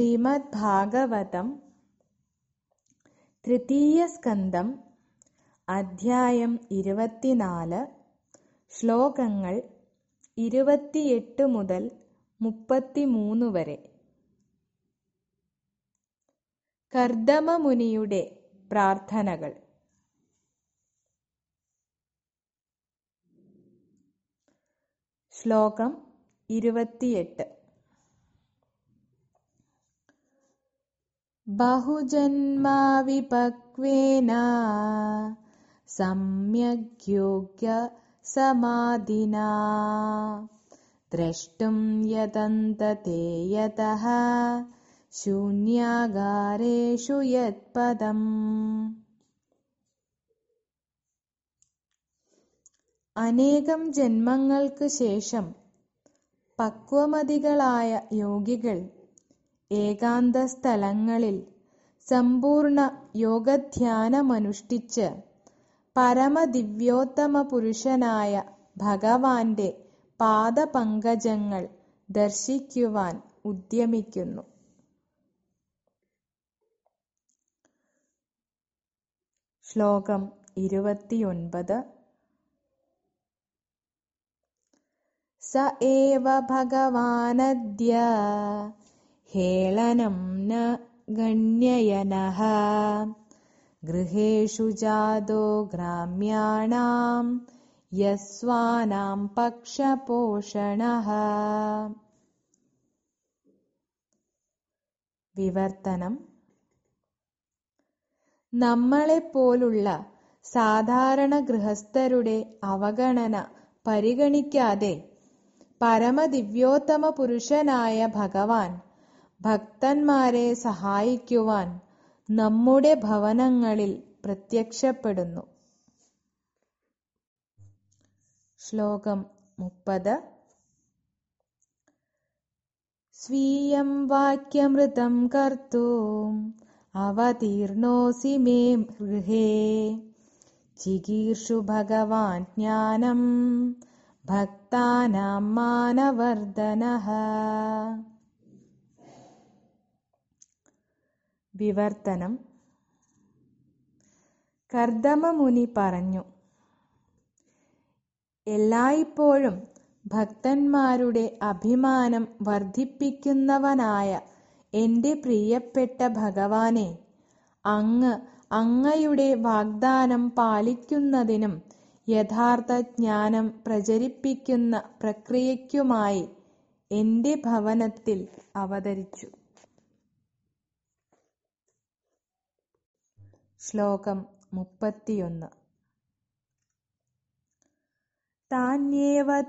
ശ്രീമദ്ഭാഗവതം തൃതീയസ്കന്ധം അധ്യായം ഇരുപത്തിനാല് ശ്ലോകങ്ങൾ ഇരുപത്തിയെട്ട് മുതൽ മുപ്പത്തിമൂന്ന് വരെ. കർദമമുനിയുടെ പ്രാർത്ഥനകൾ. ശ്ലോകം ഇരുപത്തിയെട്ട്. बहुजन्माविपक्वेन सम्यग्योग्यसमाधिना द्रष्टुं यतन्तते यतः शून्यागारेषु यत्पदम् അനേകം ജന്മങ്ങൾക്ക് ശേഷം പക്വമതികളായ യോഗികൾ ഏകാന്ത സ്ഥലങ്ങളിൽ സമ്പൂർണ യോഗധ്യാനമനുഷ്ഠിച്ച് പരമദിവ്യോത്തമ പുരുഷനായ ഭഗവാന്റെ പാദപങ്കജങ്ങൾ ദർശിക്കുവാൻ ഉദ്യമിക്കുന്നു. ശ്ലോകം ഇരുപത്തിയൊൻപത്. സ ഭഗവാനദ്യ हेलनं न गण्ययनः गृहेषु जादो ग्राम्याणां यस्वानां പക്ഷപോഷണഃ വിവർത്തനം നമ്മളെപ്പോലുള്ള സാധാരണ ഗൃഹസ്ഥരുടെ അവഗണന പരിഗണിക്കാതെ പരമദിവ്യോത്തമ പുരുഷനായ ഭഗവാൻ ഭക്തന്മാരെ സഹായിക്കുവാൻ നമ്മുടെ ഭവനങ്ങളിൽ പ്രത്യക്ഷപ്പെടുന്നു. ശ്ലോകം മുപ്പത്. സ്വീയം വാക്യമൃതം കർത്തും അവതീർണോസി മേ ഗൃഹേ. ചികീർഷു ഭഗവാൻ ജ്ഞാനം ഭക്താനാം മാനവർദ്ധനഃ. വിവർത്തനം. കർദമമുനി പറഞ്ഞു എല്ലായ്പ്പോഴും ഭക്തന്മാരുടെ അഭിമാനം വർദ്ധിപ്പിക്കുന്നവനായ എന്റെ പ്രിയപ്പെട്ട ഭഗവാനെ അങ്ങ് അങ്ങയുടെ വാഗ്ദാനം പാലിക്കുന്നതിനും യഥാർത്ഥ ജ്ഞാനം പ്രചരിപ്പിക്കുന്ന പ്രക്രിയയ്ക്കുമായി എന്റെ ഭവനത്തിൽ അവതരിച്ചു. ശ്ലോകം മുപ്പത്തിയൊന്ന്. താന്യേവ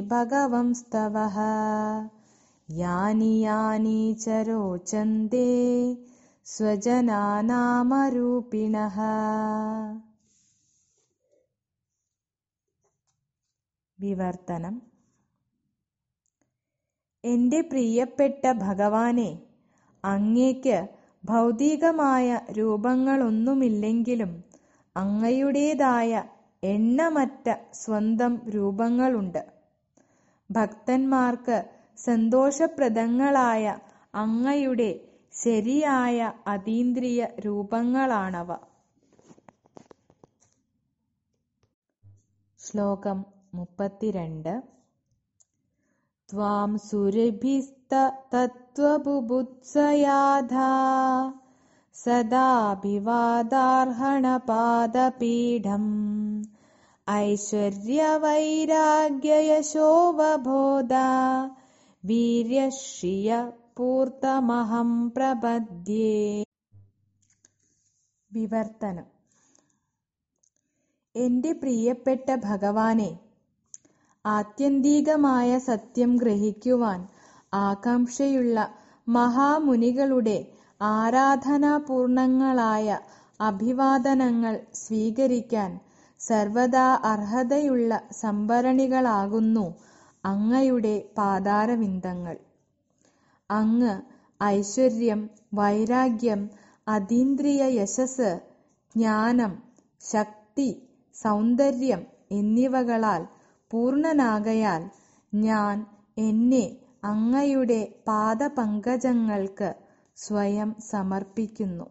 ഭഗവംസ്തവ യാനി യാനി ച രോചന്തേ വിവർത്തനം. എന്റെ പ്രിയപ്പെട്ട ഭഗവാനെ അങ്ങേക്ക് ഭൗതികമായ രൂപങ്ങളൊന്നുമില്ലെങ്കിലും അങ്ങയുടേതായ എണ്ണമറ്റ സ്വന്തം രൂപങ്ങളുണ്ട്. ഭക്തന്മാർക്ക് സന്തോഷപ്രദങ്ങളായ അങ്ങയുടെ ശരിയായ അതീന്ദ്രിയ രൂപങ്ങളാണവ. ശ്ലോകം മുപ്പത്തിരണ്ട്. ത്വാം സുരഭിസ്ത തത്വബുഭുത്സയാധാ സദാഭിവാദാർഹണപാദപീഠം ഐശ്വര്യവൈരാഗ്യയശോവബോധ വീര്യശ്രിയ പൂർത്തമഹം പ്രപദ്യേ വിവർത്തനം എന്റെ പ്രിയപ്പെട്ട ഭഗവാനെ ആത്യന്തികമായ സത്യം ഗ്രഹിക്കുവാൻ ആകാംക്ഷയുള്ള മഹാമുനികളുടെ ആരാധനാപൂർണങ്ങളായ അഭിവാദനങ്ങൾ സ്വീകരിക്കാൻ സർവദാ അർഹതയുള്ള സംഭരണികളാകുന്നു അങ്ങയുടെ പാതാരവിന്ദങ്ങൾ. അങ്ങ് ഐശ്വര്യം വൈരാഗ്യം അതീന്ദ്രിയ യശസ് ജ്ഞാനം ശക്തി സൗന്ദര്യം എന്നിവകളാൽ പൂർണനാകയാൽ ഞാൻ എന്നെ അങ്ങയുടെ പാദപങ്കജങ്ങൾക്ക് സ്വയം സമർപ്പിക്കുന്നു.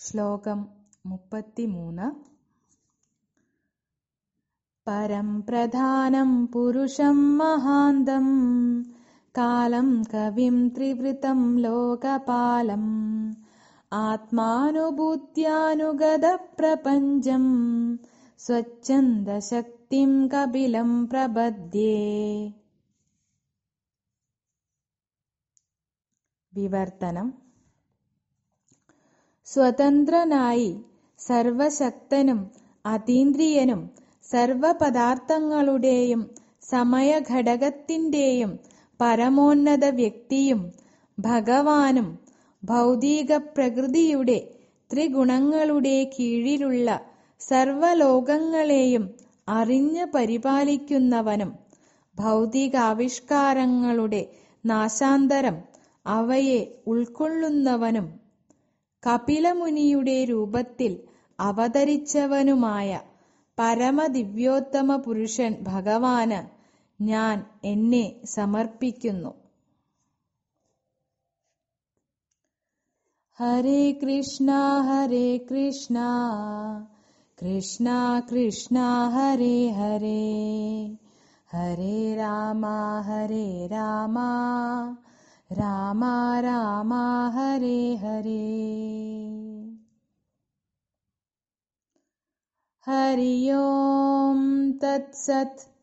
ശ്ലോകം മുപ്പത്തിമൂന്ന്. പരം പ്രധാനം പുരുഷം മഹാന്തം കാലം കവിം ത്രിവൃതം ലോകപാലം ആത്മാനുഭൂത്യാനുഗത പ്രപഞ്ചം സ്വച്ഛന്ദശക്തിം കപിലം പ്രപദ്യേ. വിവർത്തനം. സ്വതന്ത്രനായി സർവശക്തനും അതീന്ദ്രിയനും സർവപദാർത്ഥങ്ങളുടെയും സമയഘടകത്തിന്റെയും പരമോന്നത വ്യക്തിയും ഭഗവാനും ഭൗതിക പ്രകൃതിയുടെ ത്രിഗുണങ്ങളുടെ കീഴിലുള്ള സർവലോകങ്ങളെയും അറിഞ്ഞ് പരിപാലിക്കുന്നവനും ഭൗതികാവിഷ്കാരങ്ങളുടെ നാശാന്തരം അവയെ ഉൾക്കൊള്ളുന്നവനും കപിലമുനിയുടെ രൂപത്തിൽ അവതരിച്ചവനുമായ പരമദിവ്യോത്തമ പുരുഷൻ ഭഗവാന് ഞാൻ എന്നെ സമർപ്പിക്കുന്നു. ഹരേ കൃഷ്ണ ഹരേ കൃഷ്ണ. कृष्णा कृष्णा हरे हरे। हरे रामा हरे रामा। रामा रामा हरे हरे। हरि ओम् तत्सत्।